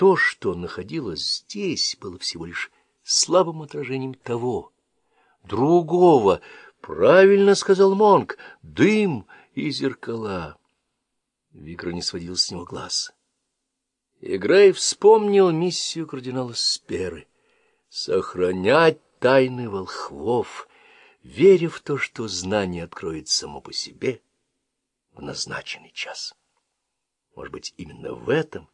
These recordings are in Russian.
то, что находилось здесь, было всего лишь слабым отражением того, другого, правильно сказал Монк, дым и зеркала. Виктор не сводил с него глаз. И Грей вспомнил миссию кардинала Сперы — сохранять тайны волхвов, веря в то, что знание откроет само по себе в назначенный час. Может быть, именно в этом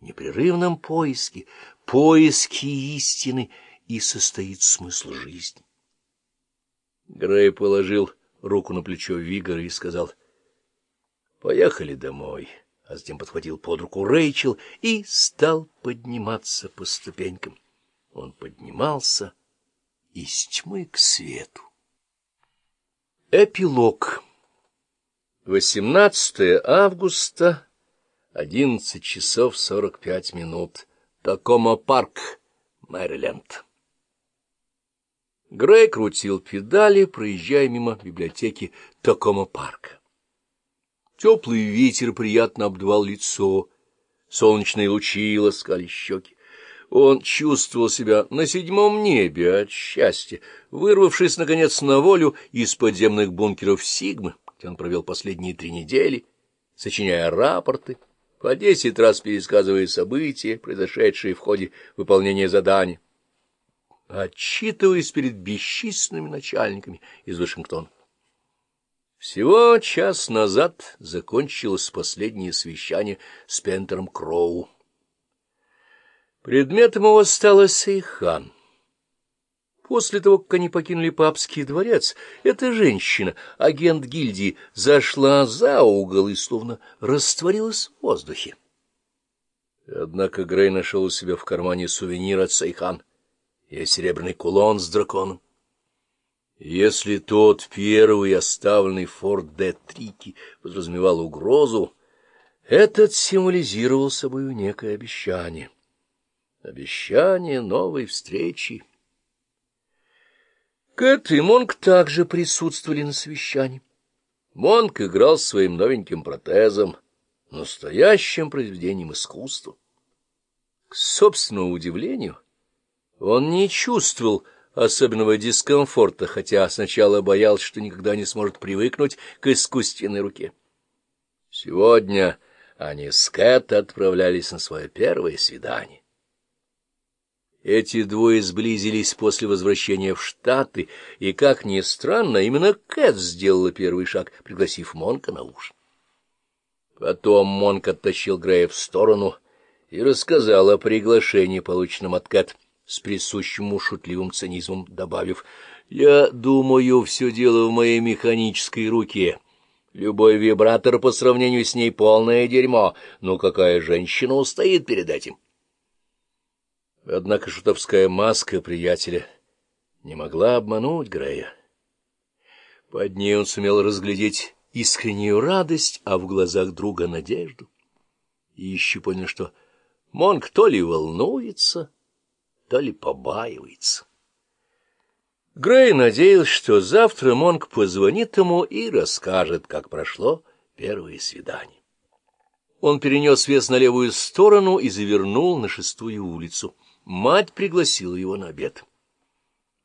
непрерывном поиске, поиске истины и состоит смысл жизни. Грей положил руку на плечо Вигора и сказал, «Поехали домой» а затем подхватил под руку Рэйчел и стал подниматься по ступенькам. Он поднимался из тьмы к свету. Эпилог 18 августа, 11 часов 45 минут. Такома парк, Мэриленд. Грей крутил педали, проезжая мимо библиотеки Такома парка. Теплый ветер приятно обдувал лицо, солнечные лучи ласкали щеки. Он чувствовал себя на седьмом небе от счастья, вырвавшись, наконец, на волю из подземных бункеров Сигмы, где он провел последние три недели, сочиняя рапорты, по десять раз пересказывая события, произошедшие в ходе выполнения задания, отчитываясь перед бесчисленными начальниками из Вашингтона. Всего час назад закончилось последнее совещание с Пентером Кроу. Предметом его стала Сейхан. После того, как они покинули папский дворец, эта женщина, агент гильдии, зашла за угол и словно растворилась в воздухе. Однако Грей нашел у себя в кармане сувенир от Сейхан и серебряный кулон с драконом. Если тот первый оставленный форт Д. Трики подразумевал угрозу, этот символизировал собой некое обещание. Обещание новой встречи. Кэт и Монк также присутствовали на совещании. Монк играл своим новеньким протезом, настоящим произведением искусства. К собственному удивлению, он не чувствовал особенного дискомфорта, хотя сначала боялся, что никогда не сможет привыкнуть к искусственной руке. Сегодня они с Кэт отправлялись на свое первое свидание. Эти двое сблизились после возвращения в Штаты, и, как ни странно, именно Кэт сделала первый шаг, пригласив Монка на ужин. Потом Монк оттащил Грея в сторону и рассказал о приглашении, полученном от Кэт, с присущим шутливым цинизмом, добавив, «Я думаю, все дело в моей механической руке. Любой вибратор по сравнению с ней полное дерьмо, но какая женщина устоит перед этим?» Однако шутовская маска приятеля не могла обмануть Грея. Под ней он сумел разглядеть искреннюю радость, а в глазах друга надежду. И еще понял, что Монг то ли волнуется, то ли побаивается. Грей надеялся, что завтра Монк позвонит ему и расскажет, как прошло первое свидание. Он перенес вес на левую сторону и завернул на шестую улицу. Мать пригласила его на обед.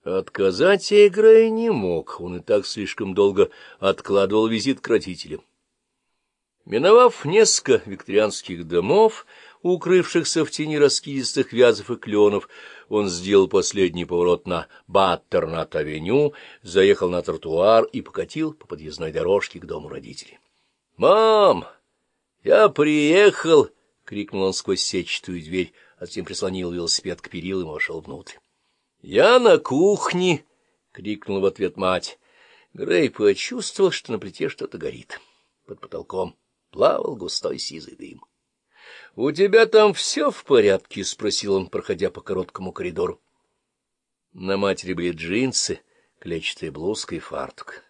Отказать ей Грей не мог, он и так слишком долго откладывал визит к родителям. Миновав несколько викторианских домов, укрывшихся в тени раскидистых вязов и кленов, он сделал последний поворот на Баттернат-авеню, заехал на тротуар и покатил по подъездной дорожке к дому родителей. — Мам, я приехал! — крикнул он сквозь сетчатую дверь, а затем прислонил велосипед к перилам и вошел внутрь. — Я на кухне! — крикнула в ответ мать. Грей почувствовал, что на плите что-то горит. Под потолком плавал густой сизый дым. — У тебя там все в порядке? — спросил он, проходя по короткому коридору. На матери были джинсы, клетчатая блузка и фартук.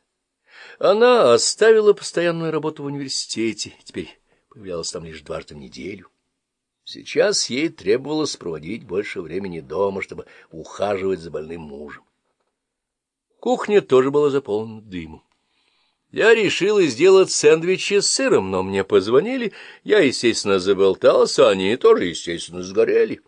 Она оставила постоянную работу в университете, теперь появлялась там лишь дважды в неделю. Сейчас ей требовалось проводить больше времени дома, чтобы ухаживать за больным мужем. Кухня тоже была заполнена дымом. Я решил сделать сэндвичи с сыром, но мне позвонили, я, естественно, заболтался, они тоже, естественно, сгорели.